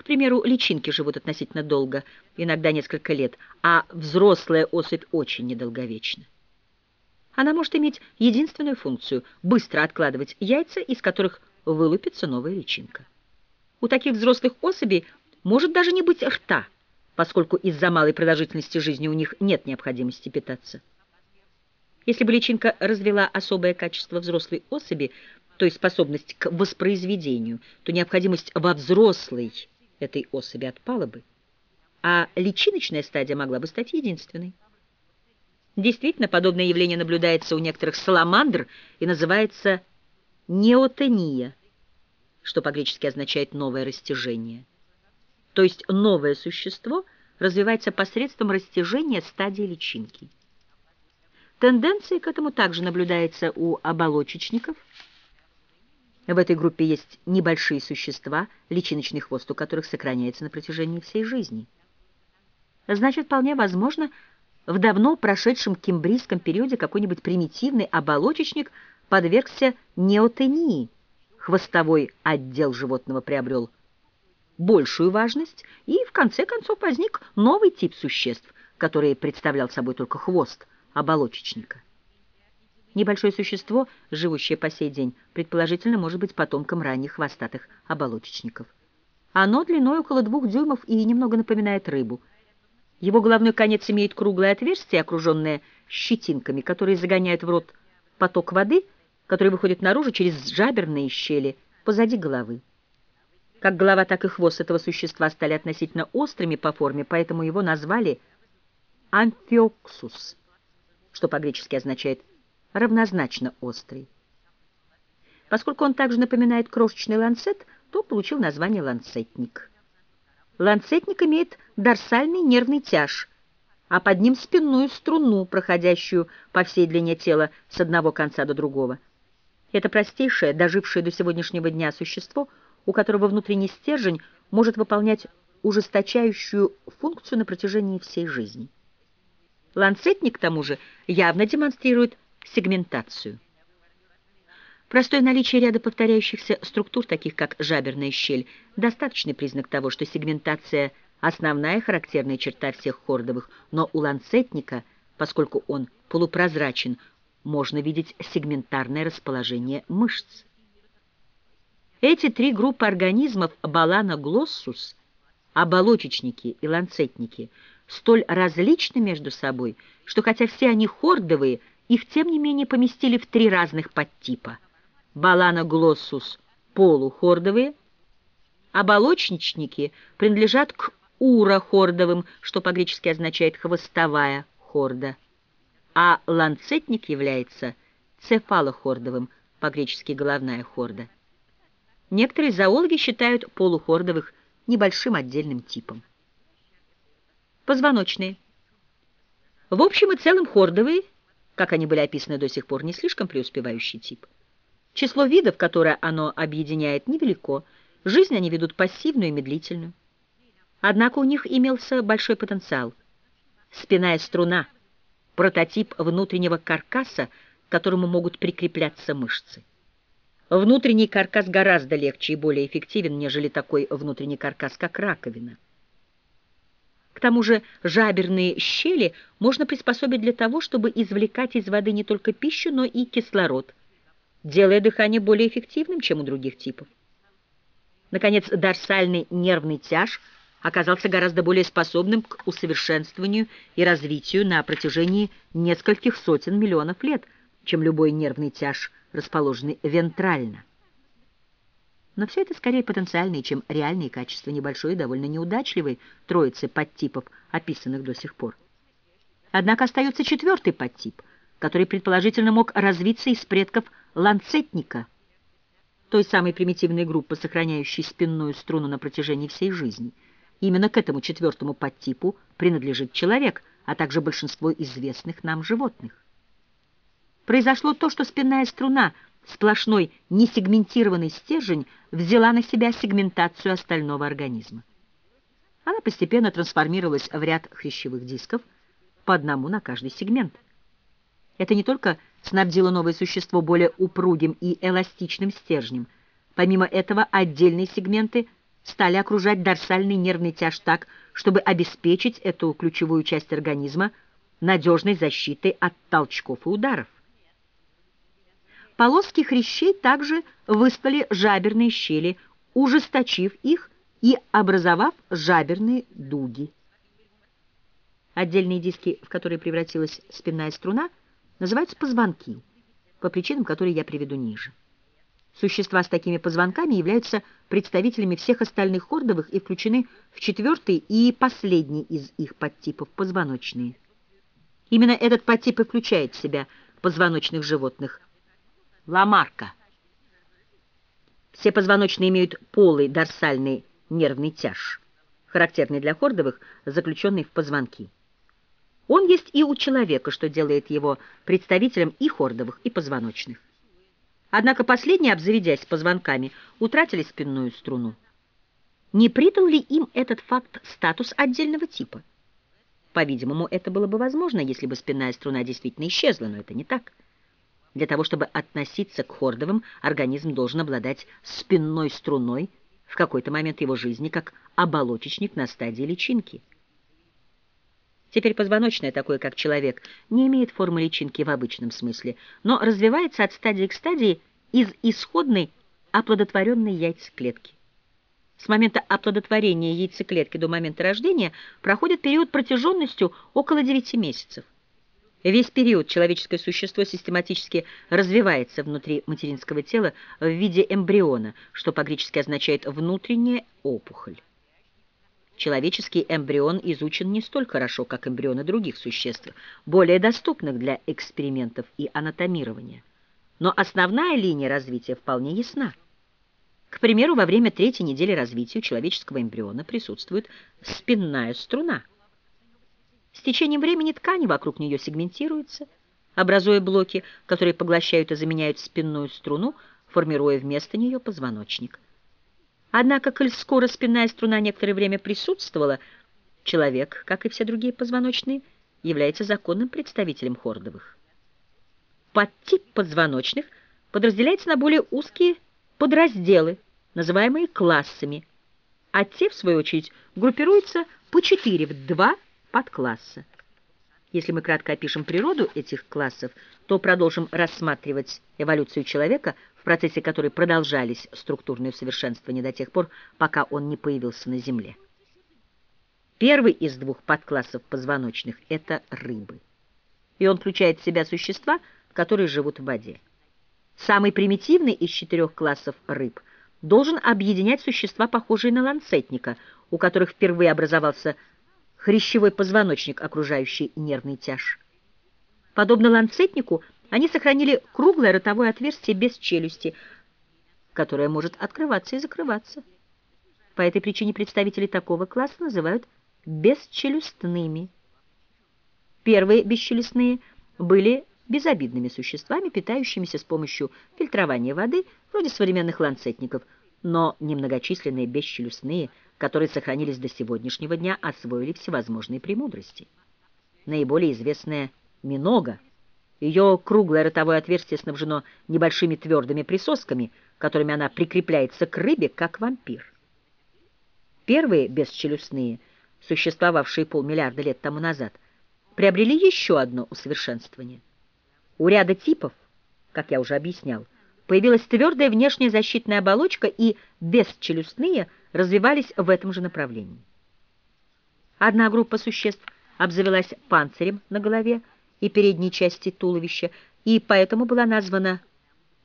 к примеру, личинки живут относительно долго, иногда несколько лет, а взрослая особь очень недолговечна. Она может иметь единственную функцию – быстро откладывать яйца, из которых вылупится новая личинка. У таких взрослых особей может даже не быть рта, поскольку из-за малой продолжительности жизни у них нет необходимости питаться. Если бы личинка развела особое качество взрослой особи, то есть способность к воспроизведению, то необходимость во взрослой этой особи отпала бы, а личиночная стадия могла бы стать единственной. Действительно, подобное явление наблюдается у некоторых саламандр и называется неотения, что по-гречески означает «новое растяжение». То есть новое существо развивается посредством растяжения стадии личинки. Тенденция к этому также наблюдается у оболочечников. В этой группе есть небольшие существа, личиночный хвост у которых сохраняется на протяжении всей жизни. Значит, вполне возможно, в давно прошедшем кембрийском периоде какой-нибудь примитивный оболочечник – подвергся неотении. Хвостовой отдел животного приобрел большую важность, и в конце концов возник новый тип существ, который представлял собой только хвост оболочечника. Небольшое существо, живущее по сей день, предположительно может быть потомком ранних хвостатых оболочечников. Оно длиной около двух дюймов и немного напоминает рыбу. Его головной конец имеет круглое отверстие, окруженное щетинками, которые загоняют в рот поток воды – который выходит наружу через жаберные щели позади головы. Как голова, так и хвост этого существа стали относительно острыми по форме, поэтому его назвали амфиоксус, что по-гречески означает «равнозначно острый». Поскольку он также напоминает крошечный ланцет, то получил название ланцетник. Ланцетник имеет дорсальный нервный тяж, а под ним спинную струну, проходящую по всей длине тела с одного конца до другого – это простейшее, дожившее до сегодняшнего дня существо, у которого внутренний стержень может выполнять ужесточающую функцию на протяжении всей жизни. Ланцетник, к тому же, явно демонстрирует сегментацию. Простое наличие ряда повторяющихся структур, таких как жаберная щель, достаточный признак того, что сегментация – основная характерная черта всех хордовых, но у ланцетника, поскольку он полупрозрачен, можно видеть сегментарное расположение мышц. Эти три группы организмов балана глоссус, оболочечники и ланцетники, столь различны между собой, что хотя все они хордовые, их тем не менее поместили в три разных подтипа. Балана глоссус полухордовые, оболочничники принадлежат к урохордовым, что по-гречески означает «хвостовая хорда» а ланцетник является цефалохордовым, по-гречески головная хорда. Некоторые зоологи считают полухордовых небольшим отдельным типом. Позвоночные. В общем и целом хордовые, как они были описаны до сих пор, не слишком преуспевающий тип. Число видов, которое оно объединяет, невелико. Жизнь они ведут пассивную и медлительную. Однако у них имелся большой потенциал. Спинная струна – прототип внутреннего каркаса, к которому могут прикрепляться мышцы. Внутренний каркас гораздо легче и более эффективен, нежели такой внутренний каркас, как раковина. К тому же жаберные щели можно приспособить для того, чтобы извлекать из воды не только пищу, но и кислород, делая дыхание более эффективным, чем у других типов. Наконец, дорсальный нервный тяж оказался гораздо более способным к усовершенствованию и развитию на протяжении нескольких сотен миллионов лет, чем любой нервный тяж, расположенный вентрально. Но все это скорее потенциальные, чем реальные качества небольшой и довольно неудачливой троицы подтипов, описанных до сих пор. Однако остается четвертый подтип, который предположительно мог развиться из предков ланцетника, той самой примитивной группы, сохраняющей спинную струну на протяжении всей жизни. Именно к этому четвертому подтипу принадлежит человек, а также большинство известных нам животных. Произошло то, что спинная струна, сплошной несегментированный стержень, взяла на себя сегментацию остального организма. Она постепенно трансформировалась в ряд хрящевых дисков, по одному на каждый сегмент. Это не только снабдило новое существо более упругим и эластичным стержнем. Помимо этого, отдельные сегменты стали окружать дорсальный нервный тяж так, чтобы обеспечить эту ключевую часть организма надежной защитой от толчков и ударов. Полоски хрящей также выслали жаберные щели, ужесточив их и образовав жаберные дуги. Отдельные диски, в которые превратилась спинная струна, называются позвонки, по причинам, которые я приведу ниже. Существа с такими позвонками являются представителями всех остальных хордовых и включены в четвертый и последний из их подтипов – позвоночные. Именно этот подтип и включает в себя позвоночных животных. Ламарка. Все позвоночные имеют полый дорсальный нервный тяж, характерный для хордовых, заключенный в позвонки. Он есть и у человека, что делает его представителем и хордовых, и позвоночных. Однако последние, обзаведясь позвонками, утратили спинную струну. Не придал ли им этот факт статус отдельного типа? По-видимому, это было бы возможно, если бы спинная струна действительно исчезла, но это не так. Для того, чтобы относиться к хордовым, организм должен обладать спинной струной в какой-то момент его жизни, как оболочечник на стадии личинки. Теперь позвоночное, такое как человек, не имеет формы личинки в обычном смысле, но развивается от стадии к стадии из исходной оплодотворенной яйцеклетки. С момента оплодотворения яйцеклетки до момента рождения проходит период протяженностью около 9 месяцев. Весь период человеческое существо систематически развивается внутри материнского тела в виде эмбриона, что по-гречески означает «внутренняя опухоль». Человеческий эмбрион изучен не столь хорошо, как эмбрионы других существ, более доступных для экспериментов и анатомирования. Но основная линия развития вполне ясна. К примеру, во время третьей недели развития у человеческого эмбриона присутствует спинная струна. С течением времени ткани вокруг нее сегментируются, образуя блоки, которые поглощают и заменяют спинную струну, формируя вместо нее позвоночник. Однако, коль скоро спинная струна некоторое время присутствовала, человек, как и все другие позвоночные, является законным представителем хордовых. Подтип позвоночных подразделяется на более узкие подразделы, называемые классами, а те, в свою очередь, группируются по четыре в два подкласса. Если мы кратко опишем природу этих классов, то продолжим рассматривать эволюцию человека, в процессе которой продолжались структурные усовершенствования до тех пор, пока он не появился на Земле. Первый из двух подклассов позвоночных – это рыбы. И он включает в себя существа, которые живут в воде. Самый примитивный из четырех классов рыб должен объединять существа, похожие на ланцетника, у которых впервые образовался хрящевой позвоночник, окружающий нервный тяж. Подобно ланцетнику, они сохранили круглое ротовое отверстие без челюсти, которое может открываться и закрываться. По этой причине представители такого класса называют бесчелюстными. Первые бесчелюстные были безобидными существами, питающимися с помощью фильтрования воды, вроде современных ланцетников, но немногочисленные бесчелюстные – которые сохранились до сегодняшнего дня, освоили всевозможные премудрости. Наиболее известная Минога. Ее круглое ротовое отверстие снабжено небольшими твердыми присосками, которыми она прикрепляется к рыбе, как вампир. Первые бесчелюстные, существовавшие полмиллиарда лет тому назад, приобрели еще одно усовершенствование. У ряда типов, как я уже объяснял, появилась твердая внешняя защитная оболочка, и бесчелюстные – развивались в этом же направлении. Одна группа существ обзавелась панцирем на голове и передней части туловища, и поэтому была названа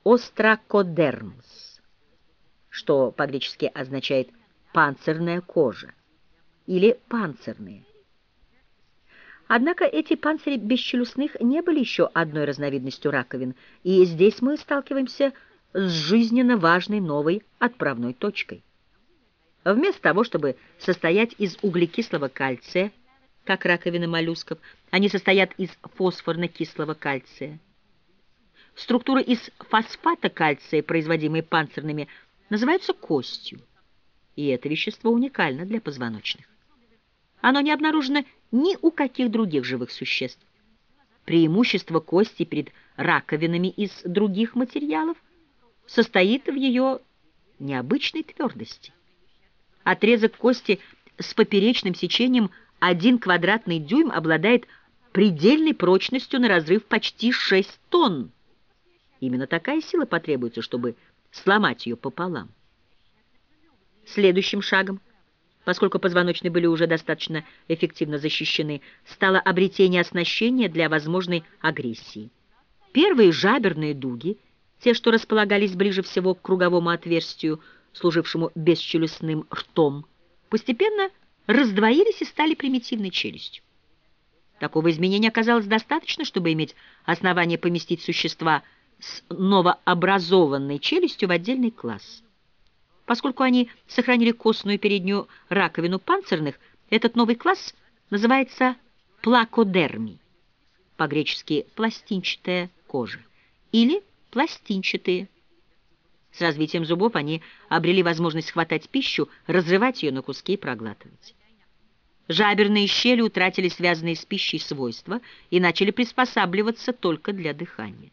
остракодермс, что по-гречески означает «панцирная кожа» или «панцирные». Однако эти панцири бесчелюстных не были еще одной разновидностью раковин, и здесь мы сталкиваемся с жизненно важной новой отправной точкой. Вместо того, чтобы состоять из углекислого кальция, как раковины моллюсков, они состоят из фосфорно-кислого кальция. Структура из фосфата кальция, производимой панцирными, называется костью, и это вещество уникально для позвоночных. Оно не обнаружено ни у каких других живых существ. Преимущество кости перед раковинами из других материалов состоит в ее необычной твердости. Отрезок кости с поперечным сечением 1 квадратный дюйм обладает предельной прочностью на разрыв почти 6 тонн. Именно такая сила потребуется, чтобы сломать ее пополам. Следующим шагом – поскольку позвоночные были уже достаточно эффективно защищены, стало обретение оснащения для возможной агрессии. Первые жаберные дуги, те, что располагались ближе всего к круговому отверстию, служившему бесчелюстным ртом, постепенно раздвоились и стали примитивной челюстью. Такого изменения оказалось достаточно, чтобы иметь основание поместить существа с новообразованной челюстью в отдельный класс. Поскольку они сохранили костную переднюю раковину панцирных, этот новый класс называется плакодерми, по-гречески пластинчатая кожа, или пластинчатые. С развитием зубов они обрели возможность хватать пищу, разрывать ее на куски и проглатывать. Жаберные щели утратили связанные с пищей свойства и начали приспосабливаться только для дыхания.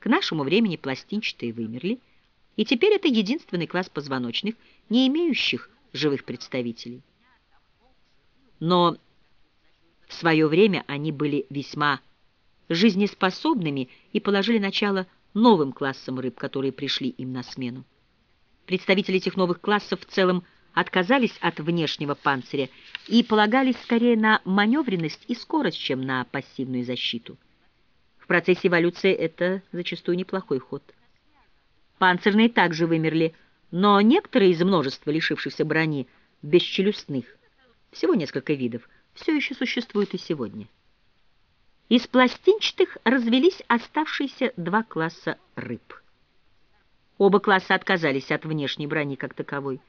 К нашему времени пластинчатые вымерли, и теперь это единственный класс позвоночных, не имеющих живых представителей. Но в свое время они были весьма жизнеспособными и положили начало новым классам рыб, которые пришли им на смену. Представители этих новых классов в целом отказались от внешнего панциря и полагались скорее на маневренность и скорость, чем на пассивную защиту. В процессе эволюции это зачастую неплохой ход. Панцирные также вымерли, но некоторые из множества лишившихся брони бесчелюстных, всего несколько видов, все еще существуют и сегодня. Из пластинчатых развелись оставшиеся два класса рыб. Оба класса отказались от внешней брони как таковой.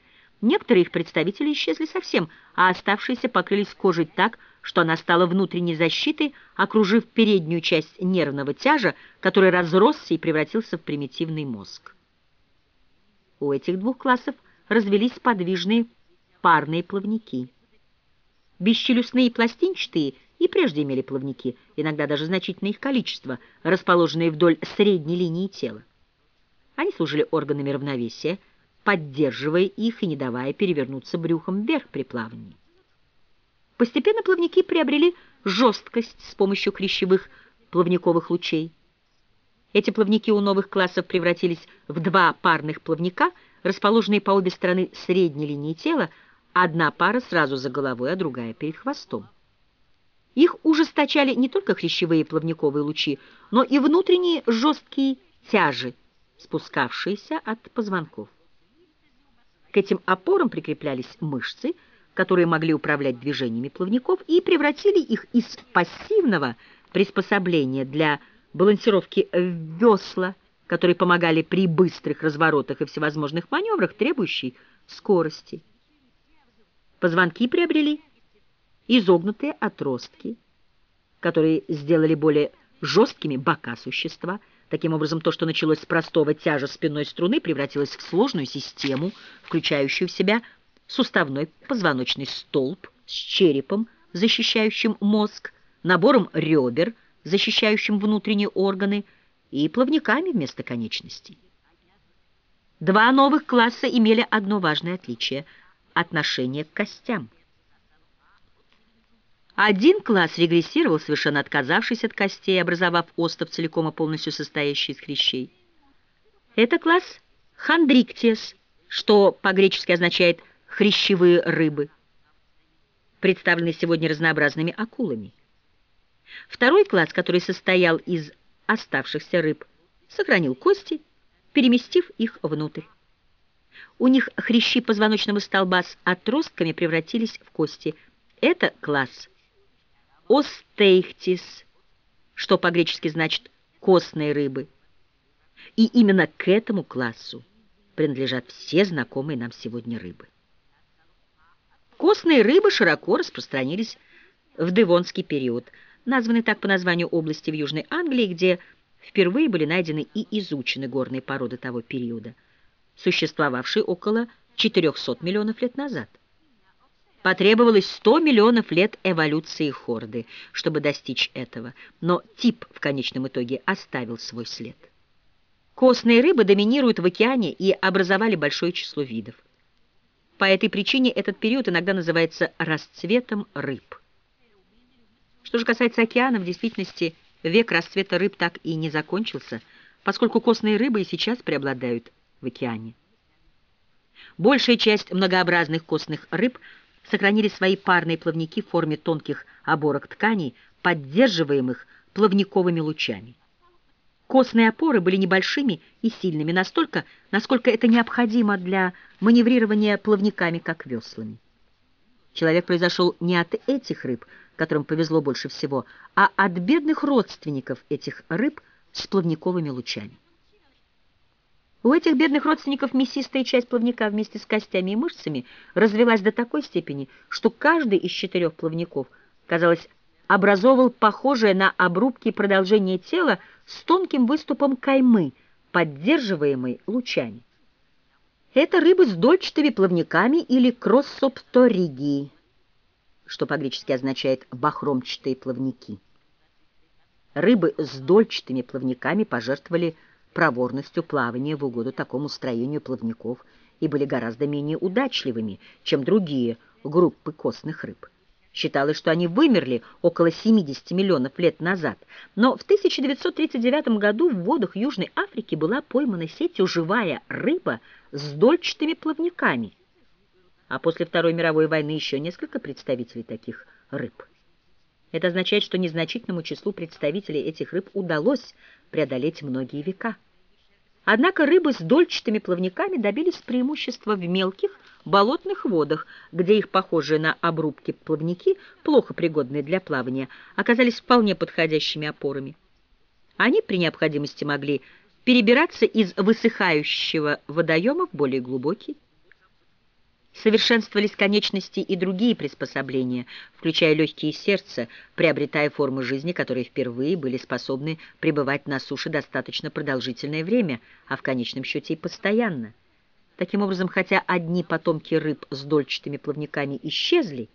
Некоторые их представители исчезли совсем, а оставшиеся покрылись кожей так, что она стала внутренней защитой, окружив переднюю часть нервного тяжа, который разросся и превратился в примитивный мозг. У этих двух классов развелись подвижные парные плавники. Бесчелюстные пластинчатые и прежде имели плавники, иногда даже значительное их количество, расположенные вдоль средней линии тела. Они служили органами равновесия, поддерживая их и не давая перевернуться брюхом вверх при плавании. Постепенно плавники приобрели жесткость с помощью клещевых плавниковых лучей. Эти плавники у новых классов превратились в два парных плавника, расположенные по обе стороны средней линии тела, одна пара сразу за головой, а другая перед хвостом. Их ужесточали не только хрящевые плавниковые лучи, но и внутренние жесткие тяжи, спускавшиеся от позвонков. К этим опорам прикреплялись мышцы, которые могли управлять движениями плавников и превратили их из пассивного приспособления для балансировки весла, которые помогали при быстрых разворотах и всевозможных маневрах, требующей скорости. Позвонки приобрели изогнутые отростки, которые сделали более жесткими бока существа. Таким образом, то, что началось с простого тяжа спинной струны, превратилось в сложную систему, включающую в себя суставной позвоночный столб с черепом, защищающим мозг, набором ребер – защищающим внутренние органы, и плавниками вместо конечностей. Два новых класса имели одно важное отличие – отношение к костям. Один класс регрессировал, совершенно отказавшись от костей, образовав остов, целиком и полностью состоящий из хрящей. Это класс хондриктиес, что по-гречески означает «хрящевые рыбы». представлены сегодня разнообразными акулами. Второй класс, который состоял из оставшихся рыб, сохранил кости, переместив их внутрь. У них хрящи позвоночного столба с отростками превратились в кости. Это класс остейхтис, что по-гречески значит «костные рыбы». И именно к этому классу принадлежат все знакомые нам сегодня рыбы. Костные рыбы широко распространились в Девонский период, названный так по названию области в Южной Англии, где впервые были найдены и изучены горные породы того периода, существовавшие около 400 миллионов лет назад. Потребовалось 100 миллионов лет эволюции хорды, чтобы достичь этого, но тип в конечном итоге оставил свой след. Костные рыбы доминируют в океане и образовали большое число видов. По этой причине этот период иногда называется расцветом рыб. Что же касается океана, в действительности век расцвета рыб так и не закончился, поскольку костные рыбы и сейчас преобладают в океане. Большая часть многообразных костных рыб сохранили свои парные плавники в форме тонких оборок тканей, поддерживаемых плавниковыми лучами. Костные опоры были небольшими и сильными, настолько, насколько это необходимо для маневрирования плавниками, как веслами. Человек произошел не от этих рыб, которым повезло больше всего, а от бедных родственников этих рыб с плавниковыми лучами. У этих бедных родственников мясистая часть плавника вместе с костями и мышцами развелась до такой степени, что каждый из четырех плавников, казалось, образовывал похожее на обрубки продолжение тела с тонким выступом каймы, поддерживаемой лучами. Это рыбы с дольчатыми плавниками или кроссопторигии, что по-гречески означает «бахромчатые плавники». Рыбы с дольчатыми плавниками пожертвовали проворностью плавания в угоду такому строению плавников и были гораздо менее удачливыми, чем другие группы костных рыб. Считалось, что они вымерли около 70 миллионов лет назад, но в 1939 году в водах Южной Африки была поймана сетью живая рыба с дольчатыми плавниками, а после Второй мировой войны еще несколько представителей таких рыб. Это означает, что незначительному числу представителей этих рыб удалось преодолеть многие века. Однако рыбы с дольчатыми плавниками добились преимущества в мелких, болотных водах, где их похожие на обрубки плавники, плохо пригодные для плавания, оказались вполне подходящими опорами. Они при необходимости могли перебираться из высыхающего водоема в более глубокий. Совершенствовались конечности и другие приспособления, включая легкие сердца, приобретая формы жизни, которые впервые были способны пребывать на суше достаточно продолжительное время, а в конечном счете и постоянно. Таким образом, хотя одни потомки рыб с дольчатыми плавниками исчезли,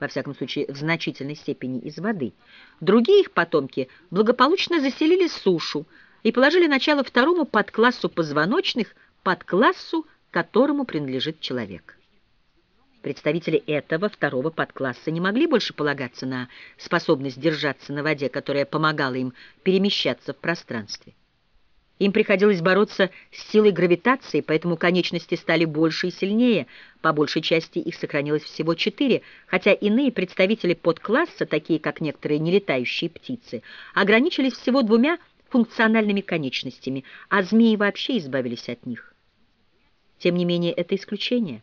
во всяком случае в значительной степени из воды, другие их потомки благополучно заселили сушу и положили начало второму подклассу позвоночных, подклассу, которому принадлежит человек. Представители этого второго подкласса не могли больше полагаться на способность держаться на воде, которая помогала им перемещаться в пространстве. Им приходилось бороться с силой гравитации, поэтому конечности стали больше и сильнее. По большей части их сохранилось всего четыре, хотя иные представители подкласса, такие как некоторые нелетающие птицы, ограничились всего двумя функциональными конечностями, а змеи вообще избавились от них. Тем не менее, это исключение.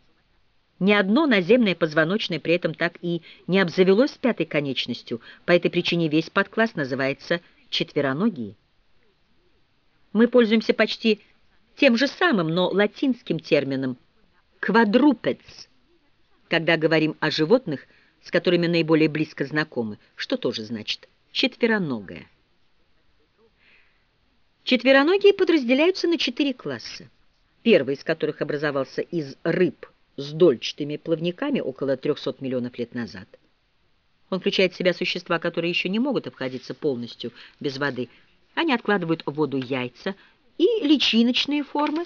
Ни одно наземное позвоночное при этом так и не обзавелось пятой конечностью, по этой причине весь подкласс называется четвероногие. Мы пользуемся почти тем же самым, но латинским термином «квадрупец», когда говорим о животных, с которыми наиболее близко знакомы, что тоже значит «четвероногое». Четвероногие подразделяются на четыре класса, первый из которых образовался из рыб с дольчатыми плавниками около 300 миллионов лет назад. Он включает в себя существа, которые еще не могут обходиться полностью без воды – они откладывают в воду яйца и личиночные формы,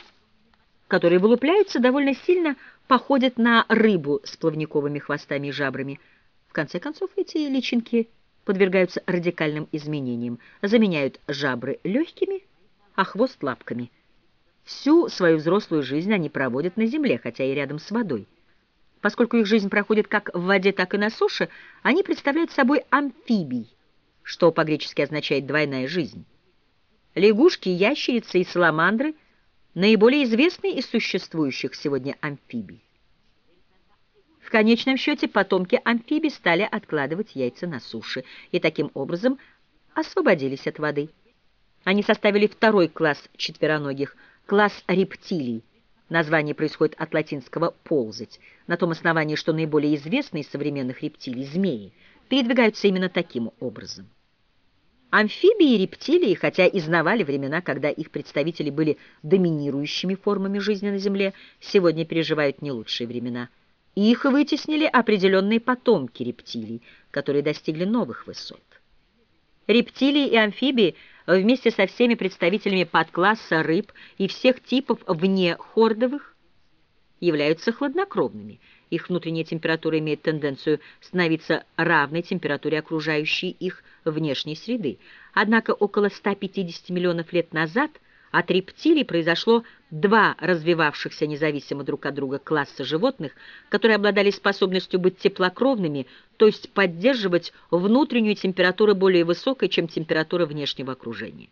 которые вылупляются довольно сильно, походят на рыбу с плавниковыми хвостами и жабрами. В конце концов, эти личинки подвергаются радикальным изменениям, заменяют жабры легкими, а хвост лапками. Всю свою взрослую жизнь они проводят на земле, хотя и рядом с водой. Поскольку их жизнь проходит как в воде, так и на суше, они представляют собой амфибий, что по-гречески означает «двойная жизнь». Лягушки, ящерицы и саламандры – наиболее известные из существующих сегодня амфибий. В конечном счете потомки амфибий стали откладывать яйца на суше и таким образом освободились от воды. Они составили второй класс четвероногих, класс рептилий. Название происходит от латинского «ползать», на том основании, что наиболее известные из современных рептилий, змеи, передвигаются именно таким образом. Амфибии и рептилии, хотя и знавали времена, когда их представители были доминирующими формами жизни на Земле, сегодня переживают не лучшие времена. Их вытеснили определенные потомки рептилий, которые достигли новых высот. Рептилии и амфибии вместе со всеми представителями подкласса рыб и всех типов вне хордовых являются хладнокровными. Их внутренняя температура имеет тенденцию становиться равной температуре окружающей их внешней среды. Однако около 150 миллионов лет назад от рептилий произошло два развивавшихся независимо друг от друга класса животных, которые обладали способностью быть теплокровными, то есть поддерживать внутреннюю температуру более высокой, чем температура внешнего окружения.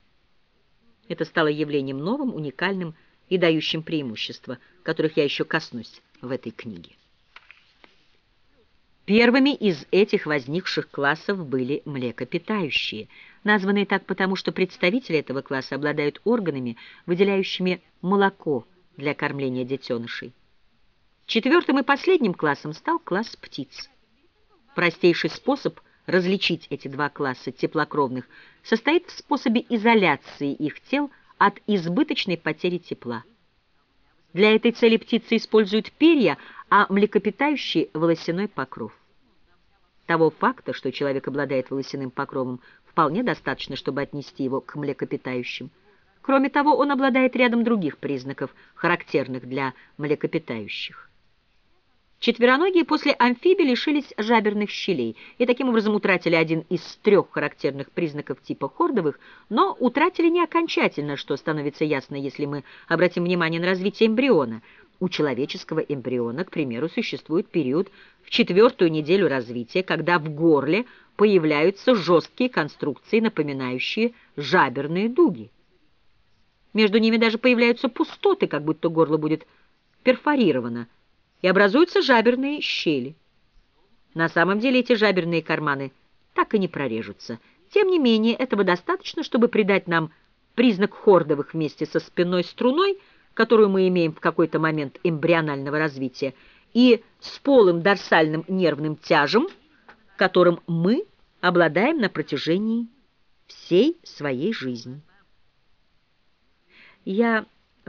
Это стало явлением новым, уникальным и дающим преимущества, которых я еще коснусь в этой книге. Первыми из этих возникших классов были млекопитающие, названные так потому, что представители этого класса обладают органами, выделяющими молоко для кормления детенышей. Четвертым и последним классом стал класс птиц. Простейший способ различить эти два класса теплокровных состоит в способе изоляции их тел от избыточной потери тепла. Для этой цели птицы используют перья, а млекопитающие – волосяной покров. Того факта, что человек обладает волосяным покровом, вполне достаточно, чтобы отнести его к млекопитающим. Кроме того, он обладает рядом других признаков, характерных для млекопитающих. Четвероногие после амфибий лишились жаберных щелей и таким образом утратили один из трех характерных признаков типа хордовых, но утратили не окончательно, что становится ясно, если мы обратим внимание на развитие эмбриона. У человеческого эмбриона, к примеру, существует период в четвертую неделю развития, когда в горле появляются жесткие конструкции, напоминающие жаберные дуги. Между ними даже появляются пустоты, как будто горло будет перфорировано, и образуются жаберные щели. На самом деле эти жаберные карманы так и не прорежутся. Тем не менее, этого достаточно, чтобы придать нам признак хордовых вместе со спинной струной, которую мы имеем в какой-то момент эмбрионального развития, и с полым дорсальным нервным тяжем, которым мы обладаем на протяжении всей своей жизни. Я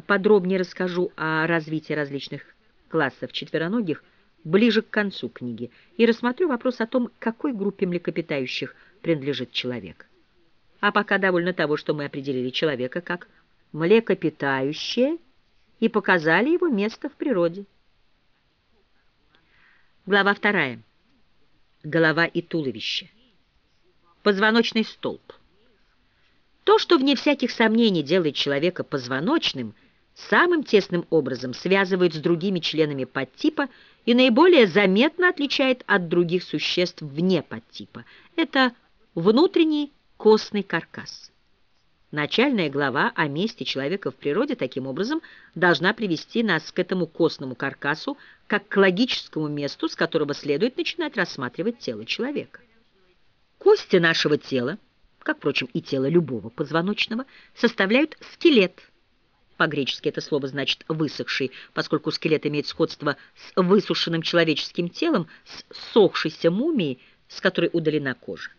подробнее расскажу о развитии различных классов четвероногих ближе к концу книги и рассмотрю вопрос о том, какой группе млекопитающих принадлежит человек. А пока довольно того, что мы определили человека как млекопитающее и показали его место в природе. Глава вторая. Голова и туловище. Позвоночный столб. То, что вне всяких сомнений делает человека позвоночным – самым тесным образом связывает с другими членами подтипа и наиболее заметно отличает от других существ вне подтипа. Это внутренний костный каркас. Начальная глава о месте человека в природе таким образом должна привести нас к этому костному каркасу как к логическому месту, с которого следует начинать рассматривать тело человека. Кости нашего тела, как, впрочем, и тело любого позвоночного, составляют скелет – по-гречески это слово значит «высохший», поскольку скелет имеет сходство с высушенным человеческим телом, с сохшейся мумией, с которой удалена кожа.